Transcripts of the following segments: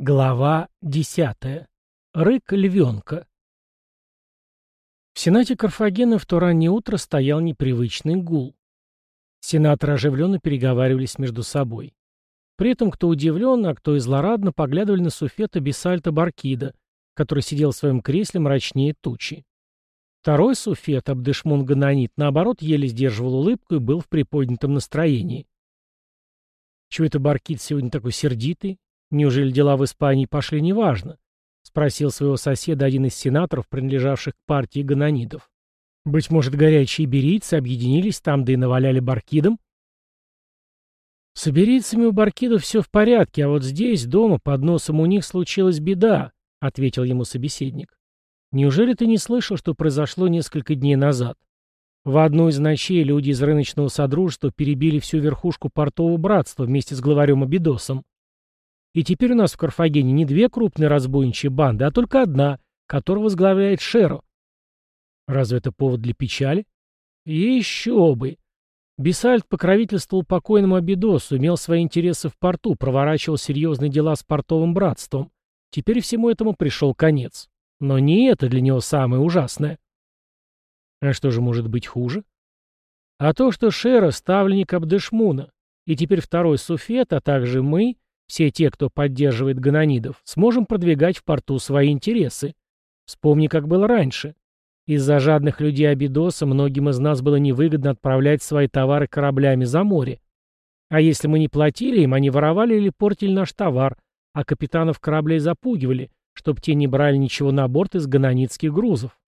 Глава 10. Рык львенка. В Сенате Карфагена в то раннее утро стоял непривычный гул. Сенаторы оживленно переговаривались между собой. При этом кто удивленно, а кто и злорадно поглядывали на суфета Бесальта Баркида, который сидел в своем кресле мрачнее тучи. Второй суфет, Абдышмун Гананит, наоборот, еле сдерживал улыбку и был в приподнятом настроении. «Чего это Баркид сегодня такой сердитый?» Неужели дела в Испании пошли неважно? Спросил своего соседа один из сенаторов, принадлежавших к партии ганонидов. Быть может, горячие берийцы объединились там, да и наваляли баркидом? С иберийцами у баркидов все в порядке, а вот здесь, дома, под носом у них случилась беда, — ответил ему собеседник. Неужели ты не слышал, что произошло несколько дней назад? В одну из ночей люди из рыночного содружества перебили всю верхушку портового братства вместе с главарем Абидосом. И теперь у нас в Карфагене не две крупные разбойничьи банды, а только одна, которую возглавляет Шеро. Разве это повод для печали? Еще бы! Бесальт покровительствовал покойному Абидосу, имел свои интересы в порту, проворачивал серьезные дела с портовым братством. Теперь всему этому пришел конец. Но не это для него самое ужасное. А что же может быть хуже? А то, что Шера — ставленник Абдешмуна, и теперь второй суфет, а также мы — все те, кто поддерживает ганонидов, сможем продвигать в порту свои интересы. Вспомни, как было раньше. Из-за жадных людей Абидоса многим из нас было невыгодно отправлять свои товары кораблями за море. А если мы не платили им, они воровали или портили наш товар, а капитанов кораблей запугивали, чтобы те не брали ничего на борт из ганонидских грузов.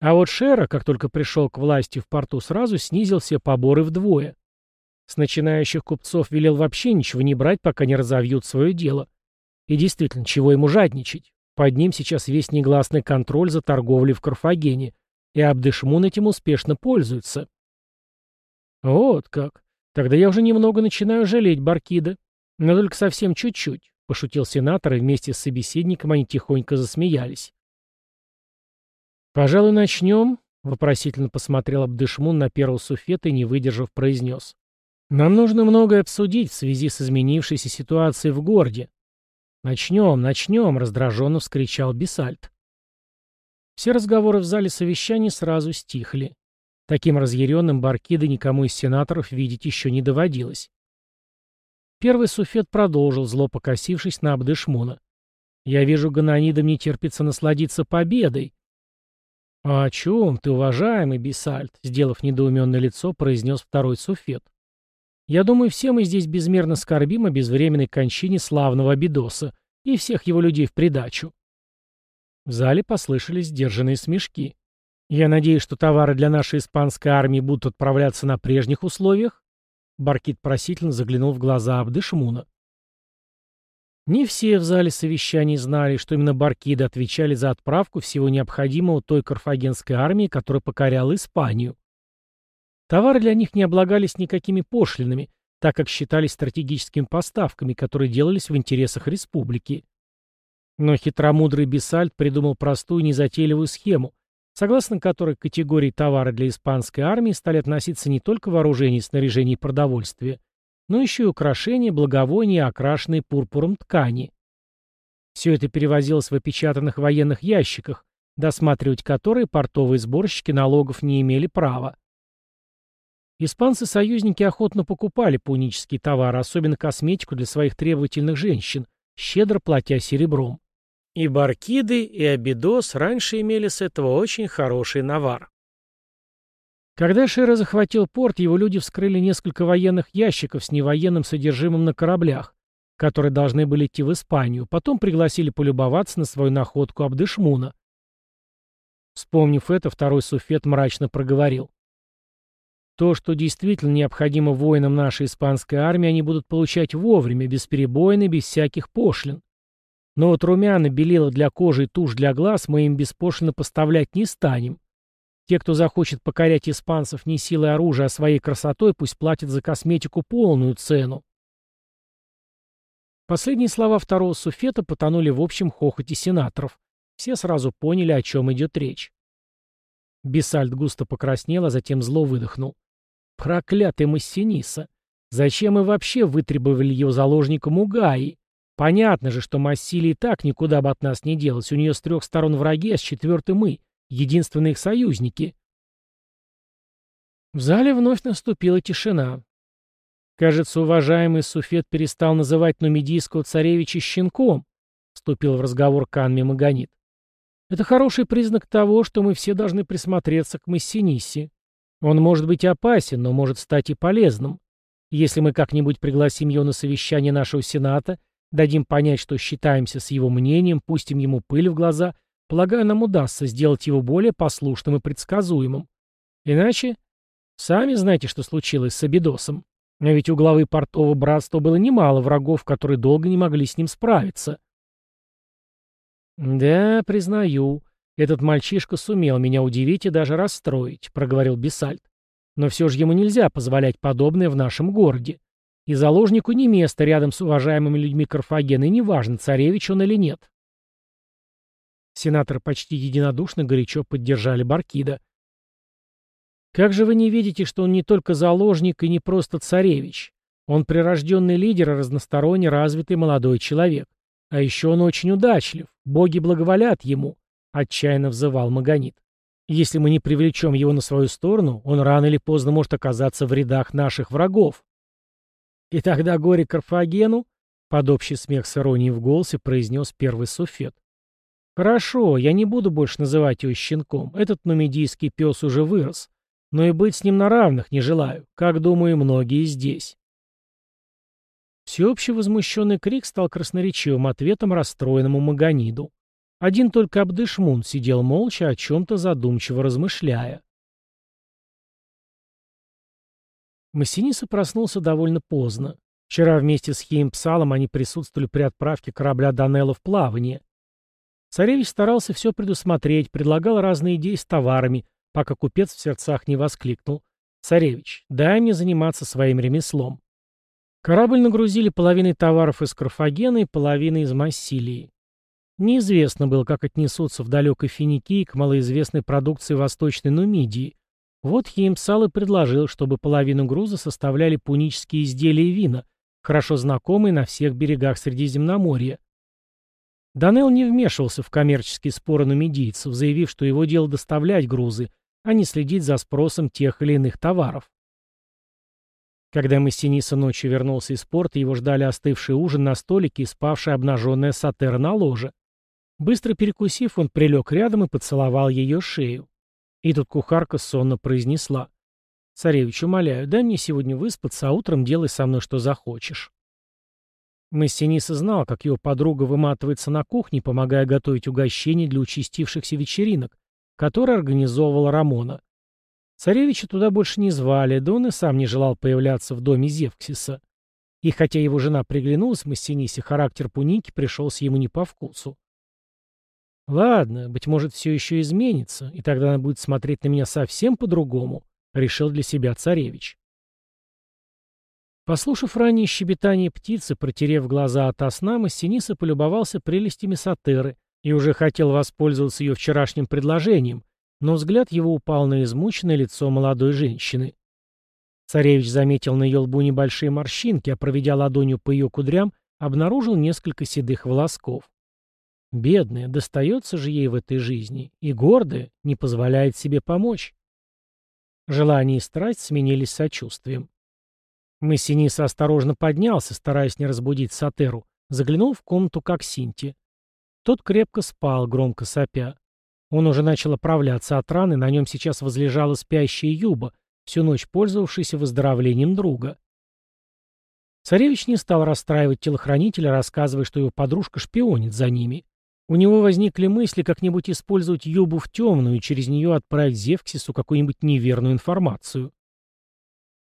А вот Шера, как только пришел к власти в порту, сразу снизил все поборы вдвое. С начинающих купцов велел вообще ничего не брать, пока не разовьют свое дело. И действительно, чего ему жадничать? Под ним сейчас весь негласный контроль за торговлей в Карфагене, и Абдышмун этим успешно пользуется. Вот как. Тогда я уже немного начинаю жалеть Баркида. Но только совсем чуть-чуть, — пошутил сенатор, и вместе с собеседником они тихонько засмеялись. «Пожалуй, начнем», — вопросительно посмотрел Абдышмун на первого суфета и, не выдержав, произнес. Нам нужно многое обсудить в связи с изменившейся ситуацией в городе. Начнем, начнем, раздраженно вскричал Бесальт. Все разговоры в зале совещаний сразу стихли. Таким разъяренным Баркида никому из сенаторов видеть еще не доводилось. Первый суфет продолжил, зло покосившись на Абдышмуна. «Я вижу, ганонидам не терпится насладиться победой». «А о чем ты, уважаемый Бесальт?» — сделав недоуменное лицо, произнес второй суфет. Я думаю, все мы здесь безмерно скорбим о безвременной кончине славного Абидоса и всех его людей в придачу. В зале послышались сдержанные смешки. Я надеюсь, что товары для нашей испанской армии будут отправляться на прежних условиях? Баркит просительно заглянул в глаза Абдышмуна. Не все в зале совещаний знали, что именно Баркиды отвечали за отправку всего необходимого той карфагенской армии, которая покоряла Испанию. Товары для них не облагались никакими пошлинами, так как считались стратегическими поставками, которые делались в интересах республики. Но хитромудрый Бесальт придумал простую незатейливую схему, согласно которой к категории товара для испанской армии стали относиться не только вооружение, снаряжение и продовольствие, но еще и украшения, благовония, окрашенные пурпуром ткани. Все это перевозилось в опечатанных военных ящиках, досматривать которые портовые сборщики налогов не имели права. Испанцы-союзники охотно покупали пунические товары, особенно косметику для своих требовательных женщин, щедро платя серебром. И Баркиды, и Абидос раньше имели с этого очень хороший навар. Когда Шира захватил порт, его люди вскрыли несколько военных ящиков с невоенным содержимым на кораблях, которые должны были идти в Испанию, потом пригласили полюбоваться на свою находку Абдышмуна. Вспомнив это, второй суфет мрачно проговорил. То, что действительно необходимо воинам нашей испанской армии, они будут получать вовремя, бесперебойно, без всяких пошлин. Но вот румяна, белила для кожи и тушь для глаз мы им беспошлино поставлять не станем. Те, кто захочет покорять испанцев не силой оружия, а своей красотой, пусть платят за косметику полную цену. Последние слова второго суфета потонули в общем хохоте сенаторов. Все сразу поняли, о чем идет речь. Бесальд густо покраснел, а затем зло выдохнул. Проклятый Массиниса! Зачем мы вообще вытребовали его заложником у Гаи? Понятно же, что Массили и так никуда бы от нас не делась. У нее с трех сторон враги, а с четвертой мы, единственные их союзники. В зале вновь наступила тишина. Кажется, уважаемый Суфет перестал называть нумидийского царевича щенком, вступил в разговор Канми Магонит. Это хороший признак того, что мы все должны присмотреться к Массиниссе. Он может быть опасен, но может стать и полезным. Если мы как-нибудь пригласим его на совещание нашего Сената, дадим понять, что считаемся с его мнением, пустим ему пыль в глаза, полагаю, нам удастся сделать его более послушным и предсказуемым. Иначе... Сами знаете, что случилось с Абидосом. А ведь у главы портового братства было немало врагов, которые долго не могли с ним справиться. «Да, признаю, этот мальчишка сумел меня удивить и даже расстроить», — проговорил Бесальт. «Но все же ему нельзя позволять подобное в нашем городе. И заложнику не место рядом с уважаемыми людьми Карфагена, и неважно, царевич он или нет». Сенаторы почти единодушно горячо поддержали Баркида. «Как же вы не видите, что он не только заложник и не просто царевич? Он прирожденный лидер и разносторонне развитый молодой человек. А еще он очень удачлив. Боги благоволят ему, — отчаянно взывал Магонит. Если мы не привлечем его на свою сторону, он рано или поздно может оказаться в рядах наших врагов. И тогда горе Карфагену, — под общий смех с иронией в голосе произнес первый суфет. Хорошо, я не буду больше называть его щенком. Этот нумидийский пес уже вырос. Но и быть с ним на равных не желаю, как, думаю, многие здесь. Всеобщий возмущенный крик стал красноречивым ответом расстроенному Магониду. Один только Абдышмун сидел молча, о чем-то задумчиво размышляя. Массиниса проснулся довольно поздно. Вчера вместе с Хеймпсалом они присутствовали при отправке корабля Данелла в плавание. Царевич старался все предусмотреть, предлагал разные идеи с товарами, пока купец в сердцах не воскликнул. «Царевич, дай мне заниматься своим ремеслом. Корабль нагрузили половиной товаров из Карфагена и половиной из Массилии. Неизвестно было, как отнесутся в далекой Финикии к малоизвестной продукции Восточной Нумидии. Вот Хеймсал и предложил, чтобы половину груза составляли пунические изделия и вина, хорошо знакомые на всех берегах Средиземноморья. Данел не вмешивался в коммерческие споры нумидийцев, заявив, что его дело доставлять грузы, а не следить за спросом тех или иных товаров. Когда Массиниса ночью вернулся из порта, его ждали остывший ужин на столике и спавшая обнаженная сатера на ложе. Быстро перекусив, он прилег рядом и поцеловал ее шею. И тут кухарка сонно произнесла. «Царевич, умоляю, дай мне сегодня выспаться, а утром делай со мной что захочешь». Массиниса знал, как его подруга выматывается на кухне, помогая готовить угощения для участившихся вечеринок, которые организовывала Рамона. Царевича туда больше не звали, да он и сам не желал появляться в доме Зевксиса. И хотя его жена приглянулась Массинисе, характер Пуники пришелся ему не по вкусу. «Ладно, быть может, все еще изменится, и тогда она будет смотреть на меня совсем по-другому», — решил для себя царевич. Послушав раннее щебетание птицы, протерев глаза от сна, Массиниса полюбовался прелестями Сатеры и уже хотел воспользоваться ее вчерашним предложением, но взгляд его упал на измученное лицо молодой женщины. Царевич заметил на ее лбу небольшие морщинки, а проведя ладонью по ее кудрям, обнаружил несколько седых волосков. Бедная, достается же ей в этой жизни, и гордая, не позволяет себе помочь. Желание и страсть сменились сочувствием. Массиниса осторожно поднялся, стараясь не разбудить Сатеру, заглянул в комнату к Аксинте. Тот крепко спал, громко сопя. Он уже начал оправляться от раны, на нем сейчас возлежала спящая Юба, всю ночь пользовавшаяся выздоровлением друга. Царевич не стал расстраивать телохранителя, рассказывая, что его подружка шпионит за ними. У него возникли мысли как-нибудь использовать Юбу в темную и через нее отправить Зевксису какую-нибудь неверную информацию.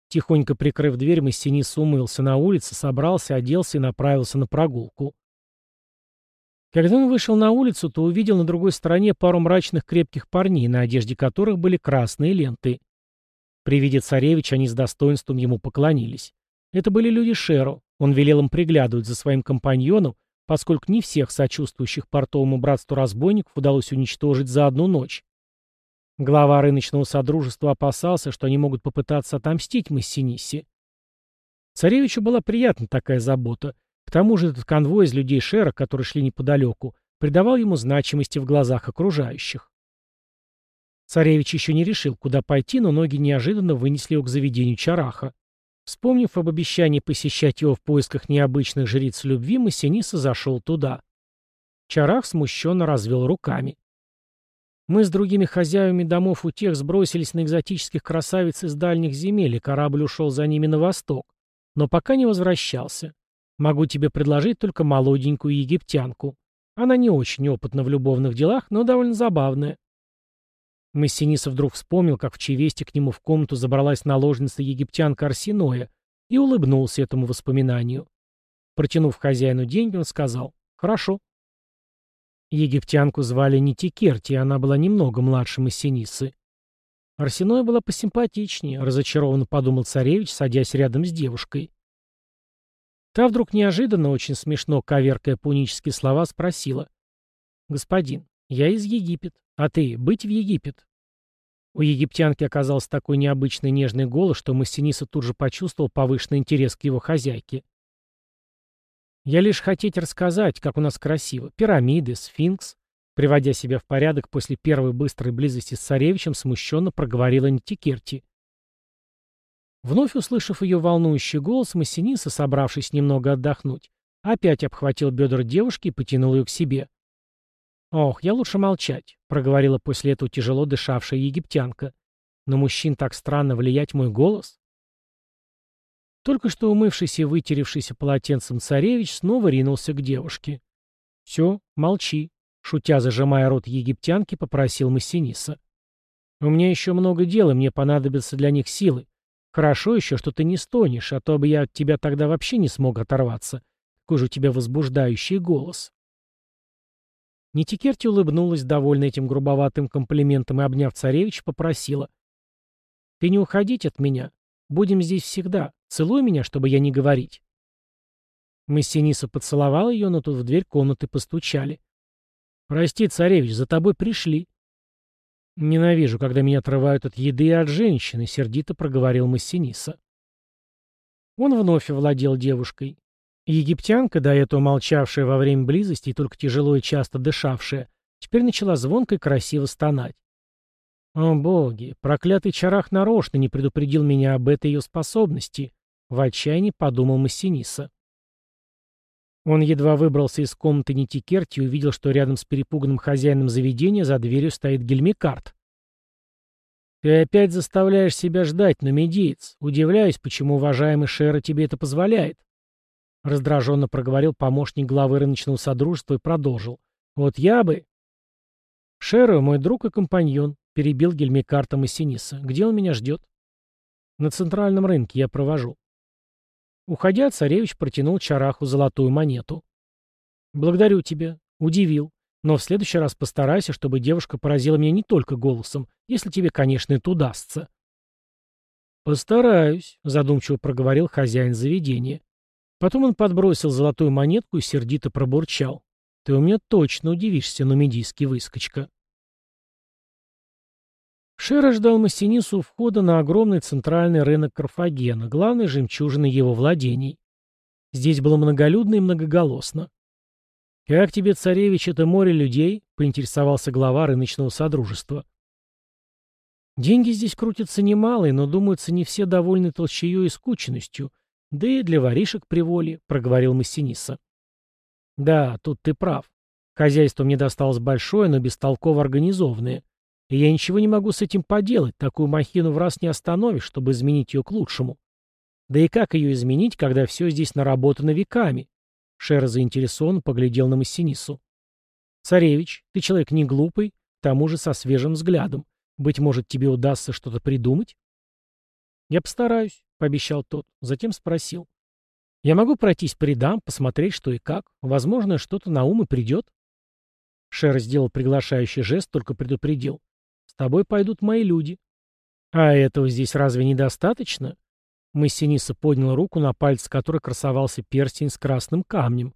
Тихонько прикрыв дверь, Массинис умылся на улице, собрался, оделся и направился на прогулку. Когда он вышел на улицу, то увидел на другой стороне пару мрачных крепких парней, на одежде которых были красные ленты. При виде царевича они с достоинством ему поклонились. Это были люди Шеро. Он велел им приглядывать за своим компаньоном, поскольку не всех сочувствующих портовому братству разбойников удалось уничтожить за одну ночь. Глава рыночного содружества опасался, что они могут попытаться отомстить Массиниссе. Царевичу была приятна такая забота, К тому же этот конвой из людей Шера, которые шли неподалеку, придавал ему значимости в глазах окружающих. Царевич еще не решил, куда пойти, но ноги неожиданно вынесли его к заведению Чараха. Вспомнив об обещании посещать его в поисках необычных жриц любви, Массиниса зашел туда. Чарах смущенно развел руками. Мы с другими хозяевами домов у тех сбросились на экзотических красавиц из дальних земель, и корабль ушел за ними на восток, но пока не возвращался. Могу тебе предложить только молоденькую египтянку. Она не очень опытна в любовных делах, но довольно забавная. Массиниса вдруг вспомнил, как в Чевесте к нему в комнату забралась наложница египтянка Арсиноя, и улыбнулся этому воспоминанию. Протянув хозяину деньги, он сказал «Хорошо». Египтянку звали Нитикерти, и она была немного младше Массинисы. Арсеноя была посимпатичнее, разочарованно подумал царевич, садясь рядом с девушкой. Та вдруг неожиданно, очень смешно, коверкая пунические слова, спросила. «Господин, я из Египет. А ты, быть в Египет?» У египтянки оказался такой необычный нежный голос, что Массиниса тут же почувствовал повышенный интерес к его хозяйке. «Я лишь хотеть рассказать, как у нас красиво. Пирамиды, сфинкс». Приводя себя в порядок после первой быстрой близости с царевичем, смущенно проговорила Нитикерти. Вновь услышав ее волнующий голос, Массиниса, собравшись немного отдохнуть, опять обхватил бедра девушки и потянул ее к себе. «Ох, я лучше молчать», — проговорила после этого тяжело дышавшая египтянка. «На мужчин так странно влиять мой голос?» Только что умывшийся и вытеревшийся полотенцем царевич снова ринулся к девушке. «Все, молчи», — шутя зажимая рот египтянки, попросил Массиниса. «У меня еще много дел, и мне понадобятся для них силы. Хорошо еще, что ты не стонешь, а то бы я от тебя тогда вообще не смог оторваться. Какой же у тебя возбуждающий голос». Нитикерти улыбнулась, довольна этим грубоватым комплиментом, и, обняв царевич, попросила. «Ты не уходить от меня. Будем здесь всегда. Целуй меня, чтобы я не говорить». Массиниса поцеловал ее, но тут в дверь комнаты постучали. «Прости, царевич, за тобой пришли». «Ненавижу, когда меня отрывают от еды и от женщины», — сердито проговорил Массиниса. Он вновь овладел девушкой. Египтянка, до этого молчавшая во время близости и только тяжело и часто дышавшая, теперь начала звонко и красиво стонать. «О боги, проклятый чарах нарочно не предупредил меня об этой ее способности», — в отчаянии подумал Массиниса. Он едва выбрался из комнаты Нитикерти и увидел, что рядом с перепуганным хозяином заведения за дверью стоит Гельмикарт. «Ты опять заставляешь себя ждать, но медиец. Удивляюсь, почему уважаемый Шера тебе это позволяет». Раздраженно проговорил помощник главы рыночного содружества и продолжил. «Вот я бы...» «Шеро, мой друг и компаньон», — перебил Гельмикарта Массиниса. «Где он меня ждет?» «На центральном рынке я провожу». Уходя, царевич протянул Чараху золотую монету. «Благодарю тебя. Удивил. Но в следующий раз постарайся, чтобы девушка поразила меня не только голосом, если тебе, конечно, это удастся». «Постараюсь», — задумчиво проговорил хозяин заведения. Потом он подбросил золотую монетку и сердито пробурчал. «Ты у меня точно удивишься, нумидийский выскочка». Шера ждал Массинису у входа на огромный центральный рынок Карфагена, главной жемчужины его владений. Здесь было многолюдно и многоголосно. «Как тебе, царевич, это море людей?» — поинтересовался глава рыночного содружества. «Деньги здесь крутятся немалые, но, думается, не все довольны толщею и скученностью, да и для воришек приволи», — проговорил Массиниса. «Да, тут ты прав. Хозяйство мне досталось большое, но бестолково организованное. И я ничего не могу с этим поделать, такую махину в раз не остановишь, чтобы изменить ее к лучшему. Да и как ее изменить, когда все здесь наработано веками?» Шер заинтересованно поглядел на Массинису. «Царевич, ты человек не глупый, к тому же со свежим взглядом. Быть может, тебе удастся что-то придумать?» «Я постараюсь», — пообещал тот, затем спросил. «Я могу пройтись по рядам, посмотреть, что и как. Возможно, что-то на ум и придет». Шер сделал приглашающий жест, только предупредил. «С тобой пойдут мои люди». «А этого здесь разве недостаточно?» Массиниса поднял руку, на пальце которой красовался перстень с красным камнем.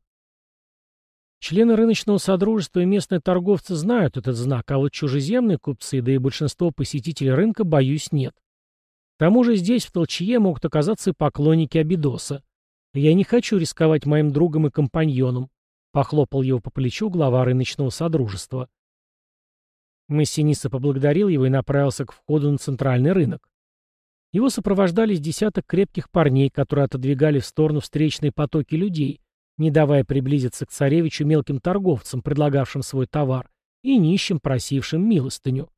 Члены рыночного содружества и местные торговцы знают этот знак, а вот чужеземные купцы, да и большинство посетителей рынка, боюсь, нет. Тому же здесь, в Толчье, могут оказаться и поклонники Абидоса. Я не хочу рисковать моим другом и компаньоном, похлопал его по плечу глава рыночного содружества. Массиниса поблагодарил его и направился к входу на центральный рынок. Его сопровождали десяток крепких парней, которые отодвигали в сторону встречные потоки людей, не давая приблизиться к царевичу мелким торговцам, предлагавшим свой товар, и нищим, просившим милостыню.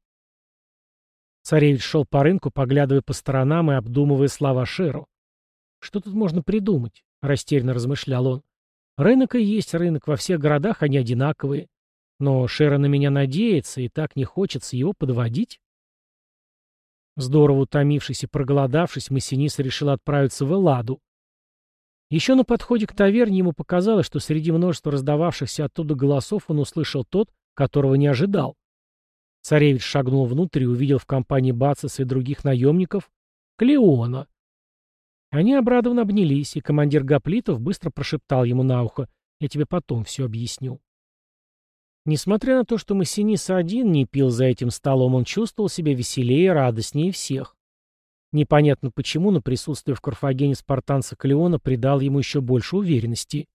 Царевич шел по рынку, поглядывая по сторонам и обдумывая слова Шеру. «Что тут можно придумать?» — растерянно размышлял он. «Рынок и есть рынок, во всех городах они одинаковые. Но Шера на меня надеется, и так не хочется его подводить». Здорово утомившись и проголодавшись, Массиниса решил отправиться в Элладу. Еще на подходе к таверне ему показалось, что среди множества раздававшихся оттуда голосов он услышал тот, которого не ожидал. Царевич шагнул внутрь и увидел в компании Бацеса и других наемников Клеона. Они обрадованно обнялись, и командир Гоплитов быстро прошептал ему на ухо «Я тебе потом все объясню». Несмотря на то, что Массиниса один не пил за этим столом, он чувствовал себя веселее и радостнее всех. Непонятно почему, но присутствие в Карфагене спартанца Клеона придал ему еще больше уверенности.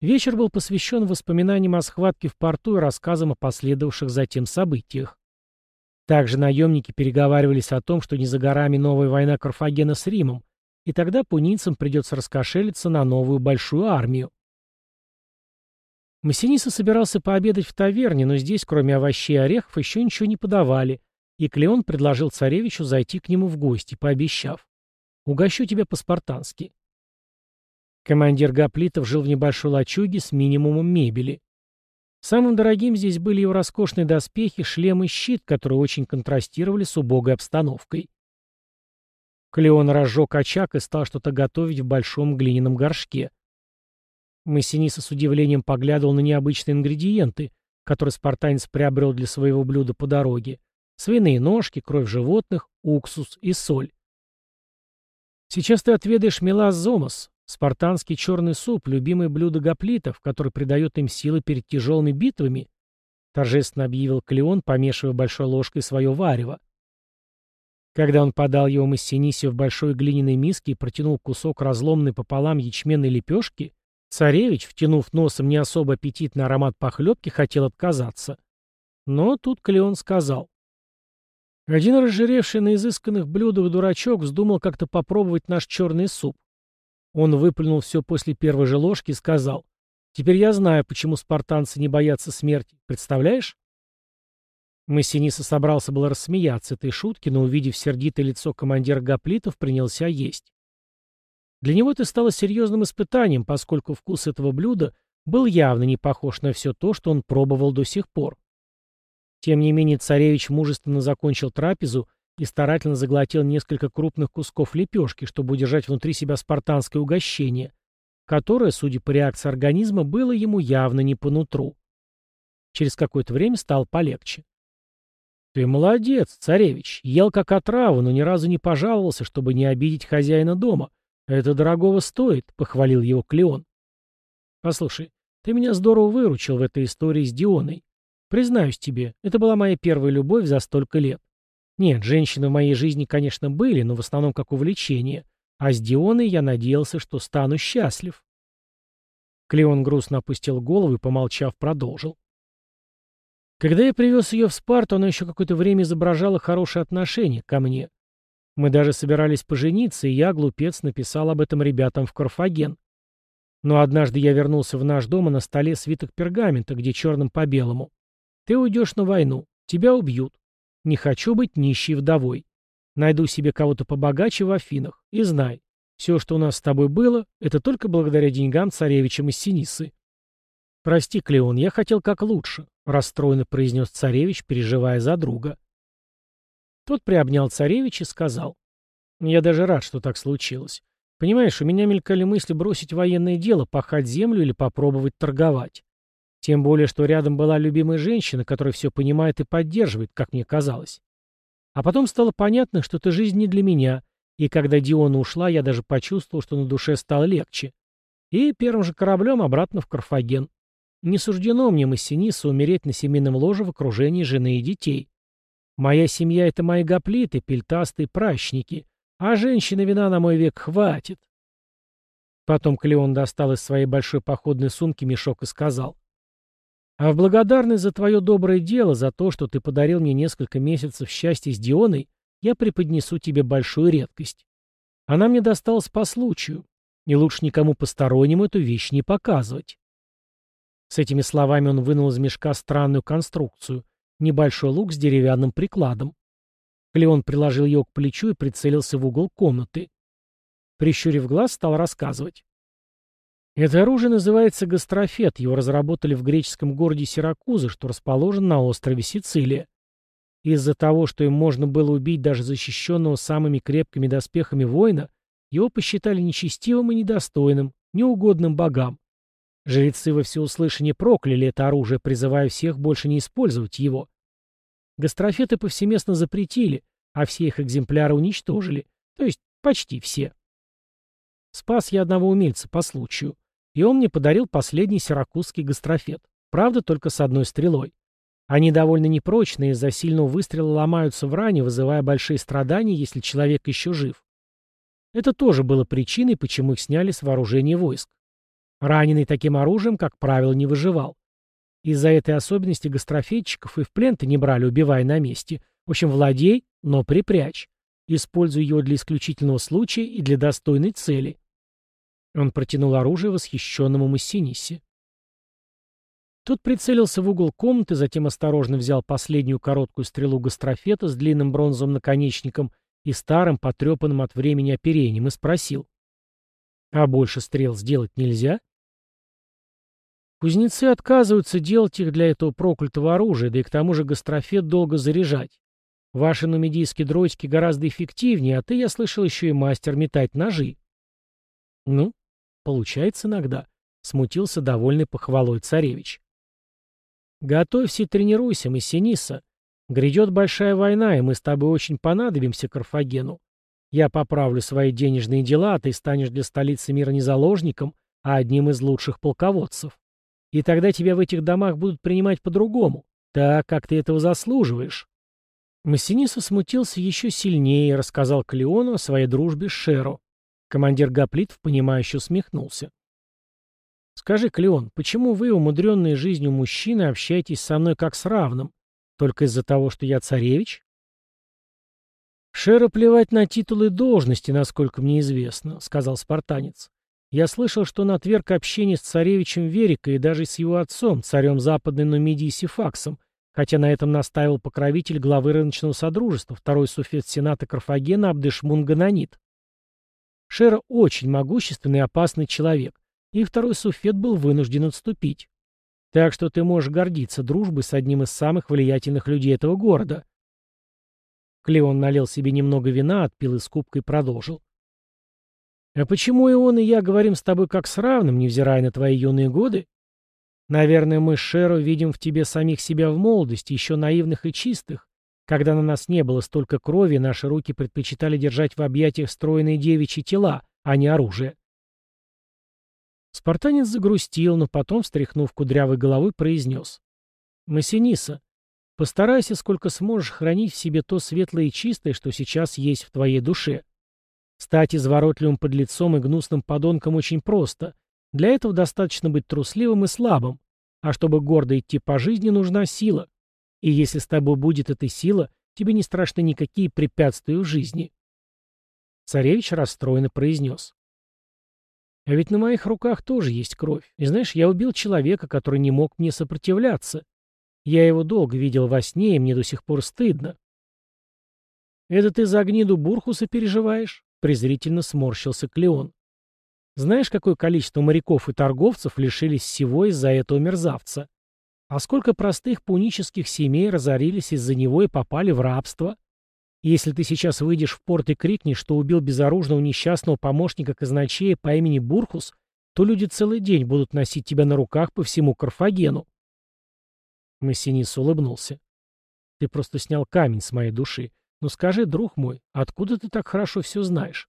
Вечер был посвящен воспоминаниям о схватке в порту и рассказам о последовавших затем событиях. Также наемники переговаривались о том, что не за горами новая война Карфагена с Римом, и тогда пунийцам придется раскошелиться на новую большую армию. Массиниса собирался пообедать в таверне, но здесь, кроме овощей и орехов, еще ничего не подавали, и Клеон предложил царевичу зайти к нему в гости, пообещав. «Угощу тебя по-спартански». Командир Гоплитов жил в небольшой лачуге с минимумом мебели. Самым дорогим здесь были его роскошные доспехи, шлем и щит, которые очень контрастировали с убогой обстановкой. Клеон разжег очаг и стал что-то готовить в большом глиняном горшке. Массиниса с удивлением поглядывал на необычные ингредиенты, которые спартанец приобрел для своего блюда по дороге. Свиные ножки, кровь животных, уксус и соль. «Сейчас ты отведаешь мелазомос», Спартанский черный суп — любимое блюдо гоплитов, который придает им силы перед тяжелыми битвами, торжественно объявил Клеон, помешивая большой ложкой свое варево. Когда он подал его Массинисию в большой глиняной миске и протянул кусок разломанной пополам ячменной лепешки, царевич, втянув носом не особо аппетитный аромат похлебки, хотел отказаться. Но тут Клеон сказал. Один разжиревший на изысканных блюдах дурачок вздумал как-то попробовать наш черный суп. Он выплюнул все после первой же ложки и сказал, «Теперь я знаю, почему спартанцы не боятся смерти. Представляешь?» Массиниса собрался было рассмеяться этой шутки, но, увидев сердитое лицо командира гоплитов, принялся есть. Для него это стало серьезным испытанием, поскольку вкус этого блюда был явно не похож на все то, что он пробовал до сих пор. Тем не менее царевич мужественно закончил трапезу и старательно заглотил несколько крупных кусков лепешки, чтобы удержать внутри себя спартанское угощение, которое, судя по реакции организма, было ему явно не по нутру. Через какое-то время стало полегче. «Ты молодец, царевич, ел как отраву, но ни разу не пожаловался, чтобы не обидеть хозяина дома. Это дорогого стоит», — похвалил его Клеон. «Послушай, ты меня здорово выручил в этой истории с Дионой. Признаюсь тебе, это была моя первая любовь за столько лет. Нет, женщины в моей жизни, конечно, были, но в основном как увлечение. А с Дионой я надеялся, что стану счастлив. Клеон грустно опустил голову и, помолчав, продолжил. Когда я привез ее в Спарту, она еще какое-то время изображала хорошие отношения ко мне. Мы даже собирались пожениться, и я, глупец, написал об этом ребятам в Карфаген. Но однажды я вернулся в наш дом, и на столе свиток пергамента, где черным по белому. Ты уйдешь на войну, тебя убьют. Не хочу быть нищей вдовой. Найду себе кого-то побогаче в Афинах. И знай, все, что у нас с тобой было, это только благодаря деньгам царевича Массинисы. Прости, Клеон, я хотел как лучше, расстроенно произнес царевич, переживая за друга. Тот приобнял царевича и сказал. Я даже рад, что так случилось. Понимаешь, у меня мелькали мысли бросить военное дело, пахать землю или попробовать торговать. Тем более, что рядом была любимая женщина, которая все понимает и поддерживает, как мне казалось. А потом стало понятно, что эта жизнь не для меня, и когда Диона ушла, я даже почувствовал, что на душе стало легче. И первым же кораблем обратно в Карфаген. Не суждено мне, Массиниса, умереть на семейном ложе в окружении жены и детей. Моя семья — это мои гоплиты, пельтастые пращники, а женщины вина на мой век хватит. Потом Клеон достал из своей большой походной сумки мешок и сказал. «А в благодарность за твое доброе дело, за то, что ты подарил мне несколько месяцев счастья с Дионой, я преподнесу тебе большую редкость. Она мне досталась по случаю, и лучше никому постороннему эту вещь не показывать». С этими словами он вынул из мешка странную конструкцию, небольшой лук с деревянным прикладом. Клеон приложил его к плечу и прицелился в угол комнаты. Прищурив глаз, стал рассказывать. Это оружие называется гастрофет, его разработали в греческом городе Сиракузы, что расположен на острове Сицилия. Из-за того, что им можно было убить даже защищенного самыми крепкими доспехами воина, его посчитали нечестивым и недостойным, неугодным богам. Жрецы во всеуслышание прокляли это оружие, призывая всех больше не использовать его. Гастрофеты повсеместно запретили, а все их экземпляры уничтожили, то есть почти все. Спас я одного умельца по случаю, и он мне подарил последний сиракузский гастрофет, правда, только с одной стрелой. Они довольно непрочные, из-за сильного выстрела ломаются в ране, вызывая большие страдания, если человек еще жив. Это тоже было причиной, почему их сняли с вооружения войск. Раненый таким оружием, как правило, не выживал. Из-за этой особенности гастрофетчиков и в плен-то не брали, убивая на месте. В общем, владей, но припрячь. Используй его для исключительного случая и для достойной цели. Он протянул оружие восхищенному Массинисе. Тот прицелился в угол комнаты, затем осторожно взял последнюю короткую стрелу гастрофета с длинным бронзовым наконечником и старым, потрепанным от времени оперением, и спросил. «А больше стрел сделать нельзя?» Кузнецы отказываются делать их для этого проклятого оружия, да и к тому же гастрофет долго заряжать. Ваши нумидийские дротики гораздо эффективнее, а ты, я слышал, еще и мастер метать ножи. Ну, Получается иногда. Смутился довольный похвалой царевич. Готовься и тренируйся, Массиниса. Грядет большая война, и мы с тобой очень понадобимся Карфагену. Я поправлю свои денежные дела, а ты станешь для столицы мира не заложником, а одним из лучших полководцев. И тогда тебя в этих домах будут принимать по-другому, так, как ты этого заслуживаешь. Массиниса смутился еще сильнее и рассказал Клеону о своей дружбе с Шеро. Командир Гоплитов, понимающе усмехнулся. «Скажи, Клеон, почему вы, умудренные жизнью мужчины, общаетесь со мной как с равным? Только из-за того, что я царевич?» «Шера плевать на титулы и должности, насколько мне известно», — сказал спартанец. «Я слышал, что он отверг общение с царевичем Верика и даже с его отцом, царем Западной Нумидии Сифаксом, хотя на этом настаивал покровитель главы рыночного содружества, второй суфет Сената Карфагена Абдешмун Гананит. Шера очень могущественный и опасный человек, и второй суфет был вынужден отступить. Так что ты можешь гордиться дружбой с одним из самых влиятельных людей этого города. Клеон налил себе немного вина, отпил из кубка и продолжил. А почему и он, и я говорим с тобой как с равным, невзирая на твои юные годы? Наверное, мы с Шеро видим в тебе самих себя в молодости, еще наивных и чистых, когда на нас не было столько крови, наши руки предпочитали держать в объятиях стройные девичьи тела, а не оружие. Спартанец загрустил, но потом, встряхнув кудрявой головой, произнес. «Массиниса, постарайся, сколько сможешь, хранить в себе то светлое и чистое, что сейчас есть в твоей душе. Стать изворотливым подлецом и гнусным подонком очень просто. Для этого достаточно быть трусливым и слабым. А чтобы гордо идти по жизни, нужна сила. И если с тобой будет эта сила, тебе не страшны никакие препятствия в жизни. Царевич расстроенно произнес. А ведь на моих руках тоже есть кровь. И знаешь, я убил человека, который не мог мне сопротивляться. Я его долго видел во сне, и мне до сих пор стыдно. «Это ты за гниду Бурхуса переживаешь?» — презрительно сморщился Клеон. «Знаешь, какое количество моряков и торговцев лишились всего из-за этого мерзавца? А сколько простых пунических семей разорились из-за него и попали в рабство? Если ты сейчас выйдешь в порт и крикнешь, что убил безоружного несчастного помощника казначея по имени Бурхус, то люди целый день будут носить тебя на руках по всему Карфагену. Массинис улыбнулся. Ты просто снял камень с моей души. Ну скажи, друг мой, откуда ты так хорошо все знаешь?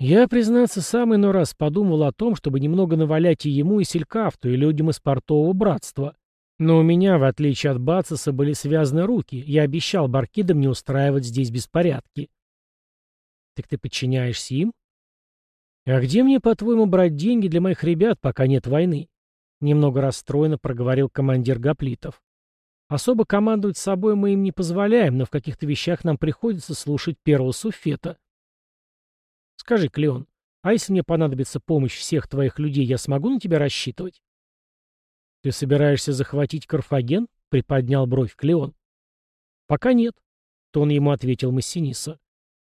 Я, признаться, сам иной раз подумал о том, чтобы немного навалять и ему, и Селькафту, и людям из портового братства. Но у меня, в отличие от Бацеса, были связаны руки. Я обещал Баркидам не устраивать здесь беспорядки. Так ты подчиняешься им? «А где мне, по-твоему, брать деньги для моих ребят, пока нет войны?» Немного расстроенно проговорил командир Гоплитов. «Особо командовать собой мы им не позволяем, но в каких-то вещах нам приходится слушать первого суфета. Скажи, Клеон, а если мне понадобится помощь всех твоих людей, я смогу на тебя рассчитывать?» «Ты собираешься захватить Карфаген?» — приподнял бровь Клеон. «Пока нет», — тон ему ответил Массиниса.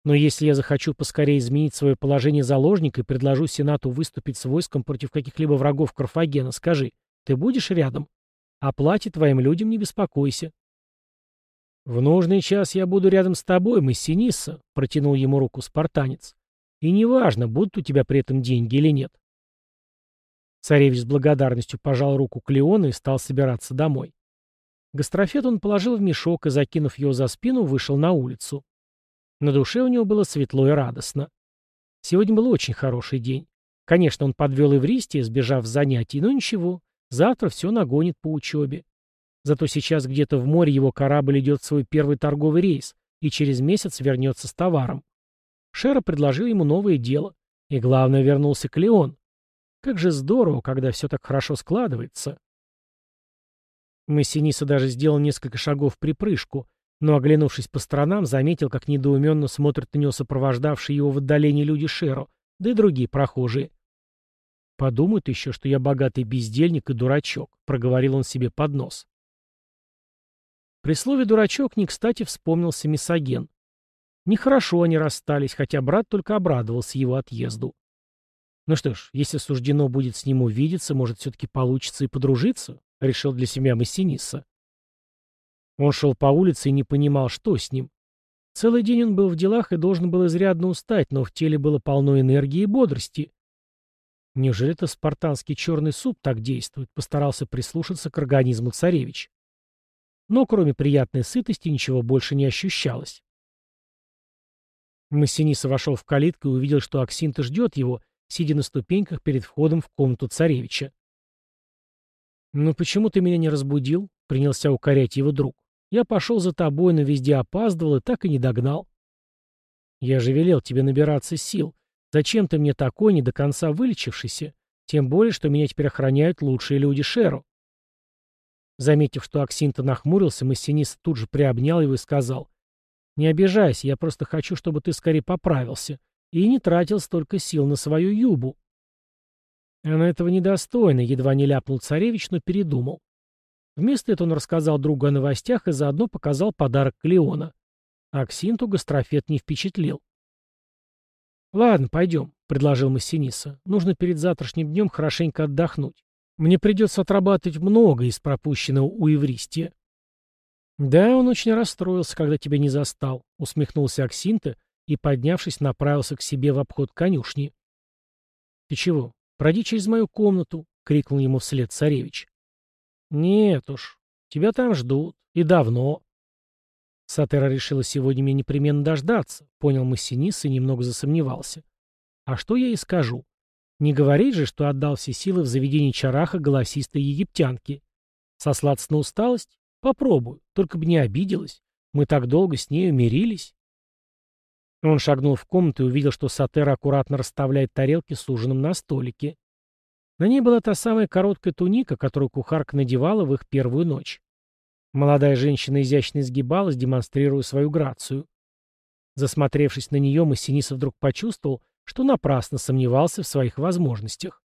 Но если я захочу поскорее изменить свое положение заложника и предложу Сенату выступить с войском против каких-либо врагов Карфагена, скажи, ты будешь рядом? О плате твоим людям не беспокойся. В нужный час я буду рядом с тобой, Массиниса, протянул ему руку спартанец. И неважно, будут у тебя при этом деньги или нет. Царевич с благодарностью пожал руку Клеона и стал собираться домой. Гастрофет он положил в мешок и, закинув его за спину, вышел на улицу. На душе у него было светло и радостно. Сегодня был очень хороший день. Конечно, он подвел Эвристия, сбежав с занятий, но ничего, завтра все нагонит по учебе. Зато сейчас где-то в море его корабль идет в свой первый торговый рейс и через месяц вернется с товаром. Шера предложил ему новое дело. И главное, вернулся Клеон. Как же здорово, когда все так хорошо складывается. Массиниса даже сделал несколько шагов в припрыжку, но, оглянувшись по сторонам, заметил, как недоуменно смотрят на него сопровождавшие его в отдалении люди Шеро, да и другие прохожие. «Подумают еще, что я богатый бездельник и дурачок», — проговорил он себе под нос. При слове «дурачок» не кстати вспомнился Мисоген. Нехорошо они расстались, хотя брат только обрадовался его отъезду. Ну что ж, если суждено будет с ним увидеться, может, все-таки получится и подружиться, — решил для себя Массиниса. Он шел по улице и не понимал, что с ним. Целый день он был в делах и должен был изрядно устать, но в теле было полно энергии и бодрости. Неужели это спартанский черный суп так действует? Постарался прислушаться к организму царевич. Но кроме приятной сытости ничего больше не ощущалось. Массиниса вошел в калитку и увидел, что Аксинта ждет его, сидя на ступеньках перед входом в комнату царевича. «Ну почему ты меня не разбудил?» — принялся укорять его друг. Я пошел за тобой, но везде опаздывал и так и не догнал. Я же велел тебе набираться сил. Зачем ты мне такой, не до конца вылечившийся? Тем более, что меня теперь охраняют лучшие люди Шеру. Заметив, что Аксинта нахмурился, Массинис тут же приобнял его и сказал, «Не обижайся, я просто хочу, чтобы ты скорее поправился и не тратил столько сил на свою юбу». Она этого недостойна, едва не ляпнул царевич, но передумал. Вместо этого он рассказал другу о новостях и заодно показал подарок Клеона. Аксинту гастрофет не впечатлил. «Ладно, пойдем», — предложил Массиниса. «Нужно перед завтрашним днем хорошенько отдохнуть. Мне придется отрабатывать много из пропущенного у Евристия». «Да, он очень расстроился, когда тебя не застал», — усмехнулся Аксинта и, поднявшись, направился к себе в обход конюшни. «Ты чего, пройди через мою комнату», — крикнул ему вслед царевич. «Нет уж, тебя там ждут. И давно». Сатера решила сегодня меня непременно дождаться, понял Массинис и немного засомневался. А что я ей скажу? Не говорить же, что отдал все силы в заведении чараха голосистой египтянки. Сослаться на усталость? Попробую, только бы не обиделась. Мы так долго с нею мирились. Он шагнул в комнату и увидел, что Сатера аккуратно расставляет тарелки с ужином на столике. На ней была та самая короткая туника, которую кухарка надевала в их первую ночь. Молодая женщина изящно изгибалась, демонстрируя свою грацию. Засмотревшись на нее, Массиниса вдруг почувствовал, что напрасно сомневался в своих возможностях.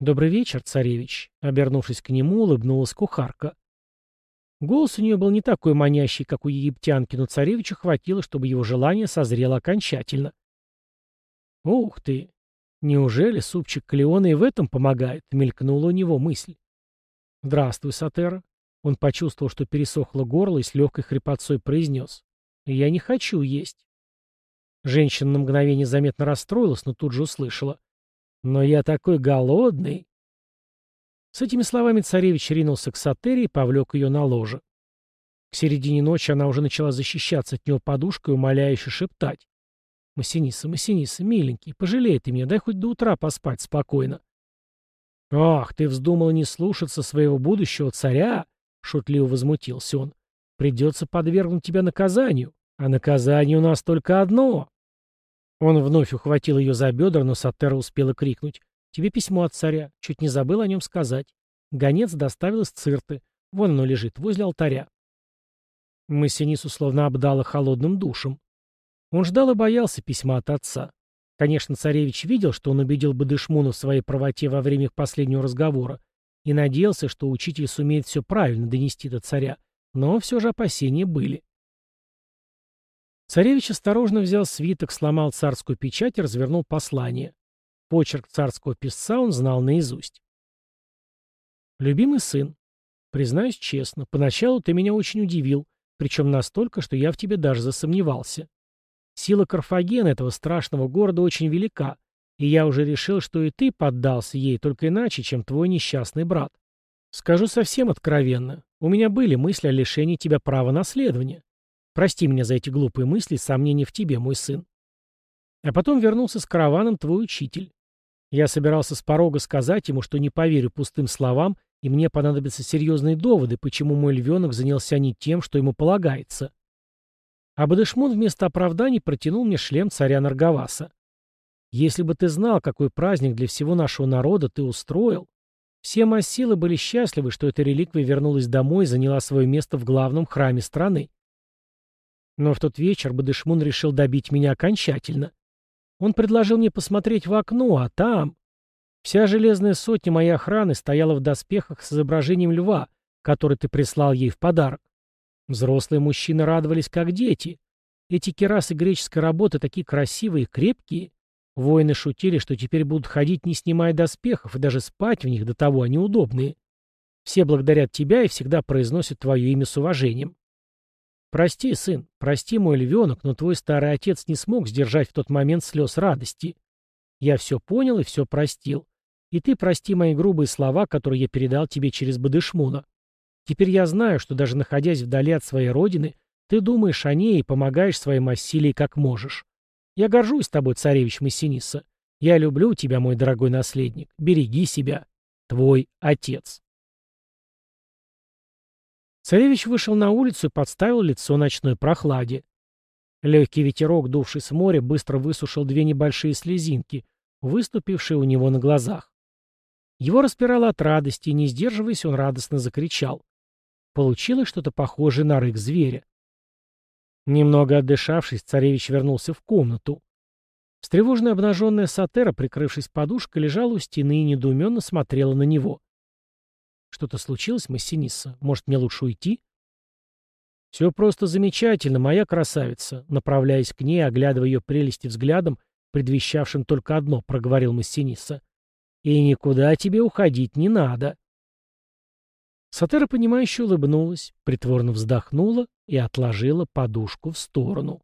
«Добрый вечер, царевич», — обернувшись к нему, улыбнулась кухарка. Голос у нее был не такой манящий, как у египтянки, но царевичу хватило, чтобы его желание созрело окончательно. «Ух ты! Неужели супчик Клеона и в этом помогает? Мелькнула у него мысль. Здравствуй, Сатера. Он почувствовал, что пересохло горло и с легкой хрипотцой произнес. Я не хочу есть. Женщина на мгновение заметно расстроилась, но тут же услышала. Но я такой голодный. С этими словами царевич ринулся к Сатере и повлек ее на ложе. К середине ночи она уже начала защищаться от него подушкой, умоляюще шептать. Масиниса, Масиниса, миленький, пожалей ты меня, дай хоть до утра поспать спокойно. Ах, ты вздумал не слушаться своего будущего царя? Шутливо возмутился он. Придется подвергнуть тебя наказанию. А наказание у нас только одно. Он вновь ухватил ее за бедра, но Сатера успела крикнуть. «Тебе письмо от царя. Чуть не забыл о нем сказать. Гонец доставил из цирты. Вон оно лежит, возле алтаря». Массинису словно обдало холодным душем. Он ждал и боялся письма от отца. Конечно, царевич видел, что он убедил Бадышмуна в своей правоте во время их последнего разговора, и надеялся, что учитель сумеет все правильно донести до царя, но все же опасения были. Царевич осторожно взял свиток, сломал царскую печать и развернул послание. Почерк царского писца он знал наизусть. «Любимый сын, признаюсь честно, поначалу ты меня очень удивил, причем настолько, что я в тебе даже засомневался. Сила Карфагена, этого страшного города, очень велика, и я уже решил, что и ты поддался ей, только иначе, чем твой несчастный брат. Скажу совсем откровенно, у меня были мысли о лишении тебя права наследования. Прости меня за эти глупые мысли сомнения в тебе, мой сын. А потом вернулся с караваном твой учитель. Я собирался с порога сказать ему, что не поверю пустым словам, и мне понадобятся серьезные доводы, почему мой львенок занялся не тем, что ему полагается. А Бадышмун вместо оправданий протянул мне шлем царя Наргаваса. Если бы ты знал, какой праздник для всего нашего народа ты устроил. Все массилы были счастливы, что эта реликвия вернулась домой и заняла свое место в главном храме страны. Но в тот вечер Бадышмун решил добить меня окончательно. Он предложил мне посмотреть в окно, а там... Вся железная сотня моей охраны стояла в доспехах с изображением льва, который ты прислал ей в подарок. Взрослые мужчины радовались, как дети. Эти керасы греческой работы такие красивые и крепкие. Воины шутили, что теперь будут ходить, не снимая доспехов, и даже спать в них до того они удобные. Все благодарят тебя и всегда произносят твое имя с уважением. Прости, сын, прости, мой львенок, но твой старый отец не смог сдержать в тот момент слез радости. Я все понял и все простил. И ты прости мои грубые слова, которые я передал тебе через Бадышмуна. Теперь я знаю, что даже находясь вдали от своей родины, ты думаешь о ней и помогаешь своей Массилии как можешь. Я горжусь тобой, царевич Массиниса. Я люблю тебя, мой дорогой наследник. Береги себя. Твой отец. Царевич вышел на улицу и подставил лицо ночной прохладе. Легкий ветерок, дувший с моря, быстро высушил две небольшие слезинки, выступившие у него на глазах. Его распирало от радости, и, не сдерживаясь, он радостно закричал. Получилось что-то похожее на рык зверя. Немного отдышавшись, царевич вернулся в комнату. Встревоженная обнаженная сатера, прикрывшись подушкой, лежала у стены и недоуменно смотрела на него. «Что-то случилось, Массиниса? Может, мне лучше уйти?» «Все просто замечательно, моя красавица», направляясь к ней, оглядывая ее прелести взглядом, предвещавшим только одно, проговорил Массиниса. «И никуда тебе уходить не надо». Сатера, понимающе улыбнулась, притворно вздохнула и отложила подушку в сторону.